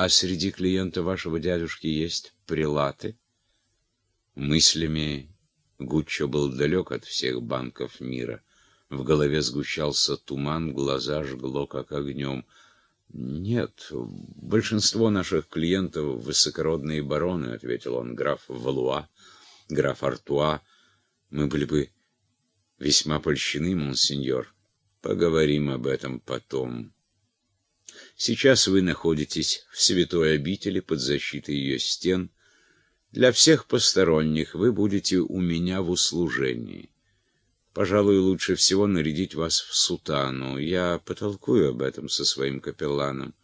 А среди клиентов вашего дядюшки есть прилаты? Мыслями Гуччо был далек от всех банков мира. В голове сгущался туман, глаза жгло как огнем. «Нет, большинство наших клиентов — высокородные бароны», — ответил он, — «граф Валуа, граф Артуа. Мы были бы весьма польщены, монсеньор. Поговорим об этом потом. Сейчас вы находитесь в святой обители под защитой ее стен. Для всех посторонних вы будете у меня в услужении». Пожалуй, лучше всего нарядить вас в сутану. Я потолкую об этом со своим капелланом.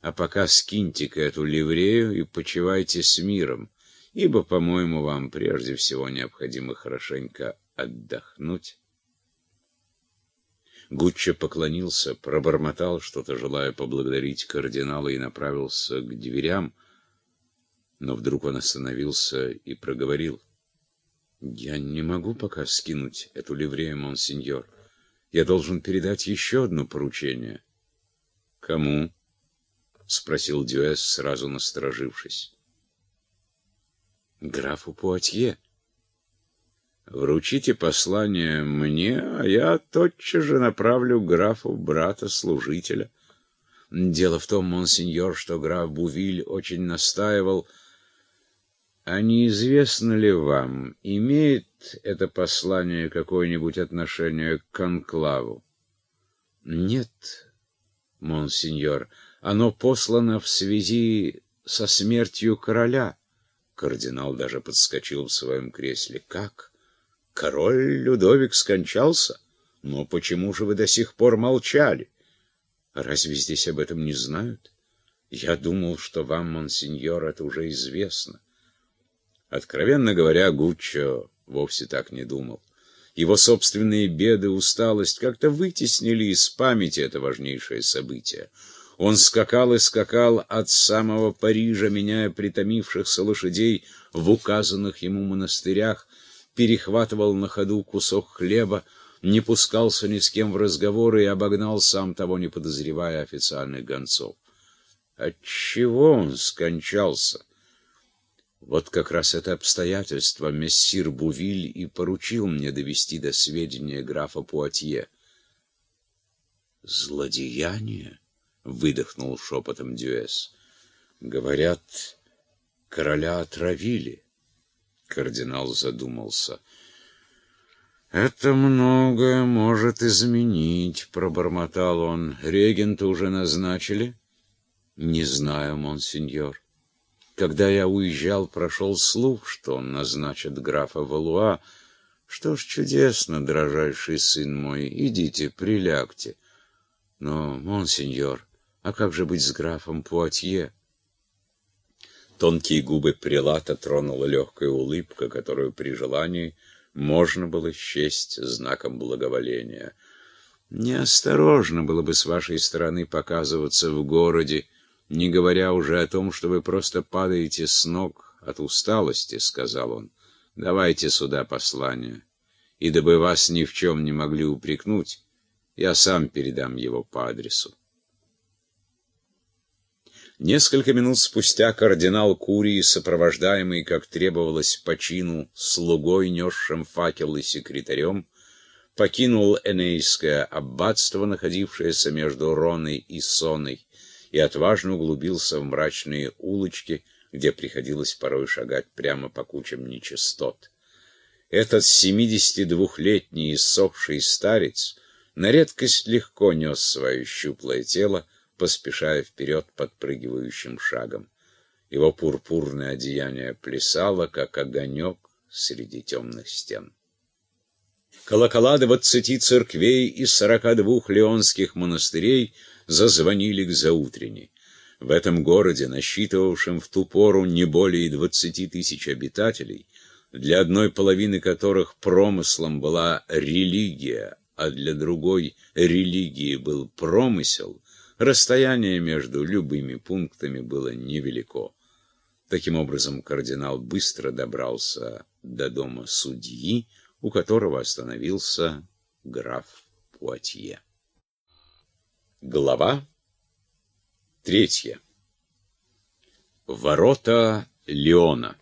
А пока скиньте-ка эту ливрею и почивайте с миром, ибо, по-моему, вам прежде всего необходимо хорошенько отдохнуть. Гуччо поклонился, пробормотал что-то, желая поблагодарить кардинала, и направился к дверям, но вдруг он остановился и проговорил — я не могу пока скинуть эту ливрею, монсеньор. Я должен передать еще одно поручение. Кому? Спросил Дюэс, сразу насторожившись. Графу Пуатье. Вручите послание мне, а я тотчас же направлю графу брата-служителя. Дело в том, монсеньор, что граф Бувиль очень настаивал а неизвестно ли вам, имеет это послание какое-нибудь отношение к конклаву? Нет, монсеньор, оно послано в связи со смертью короля. Кардинал даже подскочил в своем кресле. Как? Король Людовик скончался? Но почему же вы до сих пор молчали? Разве здесь об этом не знают? Я думал, что вам, монсеньор, это уже известно. Откровенно говоря, Гуччо вовсе так не думал. Его собственные беды, усталость как-то вытеснили из памяти это важнейшее событие. Он скакал и скакал от самого Парижа, меняя притомившихся лошадей в указанных ему монастырях, перехватывал на ходу кусок хлеба, не пускался ни с кем в разговоры и обогнал сам того, не подозревая официальных гонцов. Отчего он скончался? Вот как раз это обстоятельство мессир Бувиль и поручил мне довести до сведения графа Пуатье. «Злодеяние?» — выдохнул шепотом Дюэс. «Говорят, короля отравили». Кардинал задумался. «Это многое может изменить», — пробормотал он. «Регента уже назначили?» «Не знаю, монсеньор». Когда я уезжал, прошел слух, что он назначит графа Валуа. Что ж, чудесно, дрожайший сын мой, идите, прилягте. Но, монсеньор, а как же быть с графом Пуатье? Тонкие губы прилата тронула легкая улыбка, которую при желании можно было счесть знаком благоволения. Неосторожно было бы с вашей стороны показываться в городе, не говоря уже о том, что вы просто падаете с ног от усталости, — сказал он. — Давайте сюда послание. И дабы вас ни в чем не могли упрекнуть, я сам передам его по адресу. Несколько минут спустя кардинал Курии, сопровождаемый, как требовалось по чину, слугой, несшим факел и секретарем, покинул Энейское аббатство, находившееся между Роной и Соной, и отважно углубился в мрачные улочки, где приходилось порой шагать прямо по кучам нечистот. Этот 72-летний иссохший старец на редкость легко нес свое щуплое тело, поспешая вперед подпрыгивающим шагом. Его пурпурное одеяние плясало, как огонек среди темных стен. Колокола двадцати церквей и сорока двух леонских монастырей зазвонили к заутренней. В этом городе, насчитывавшем в ту пору не более двадцати тысяч обитателей, для одной половины которых промыслом была религия, а для другой религии был промысел, расстояние между любыми пунктами было невелико. Таким образом, кардинал быстро добрался до дома судьи, у которого остановился граф Пуатье. Глава третья Ворота Леона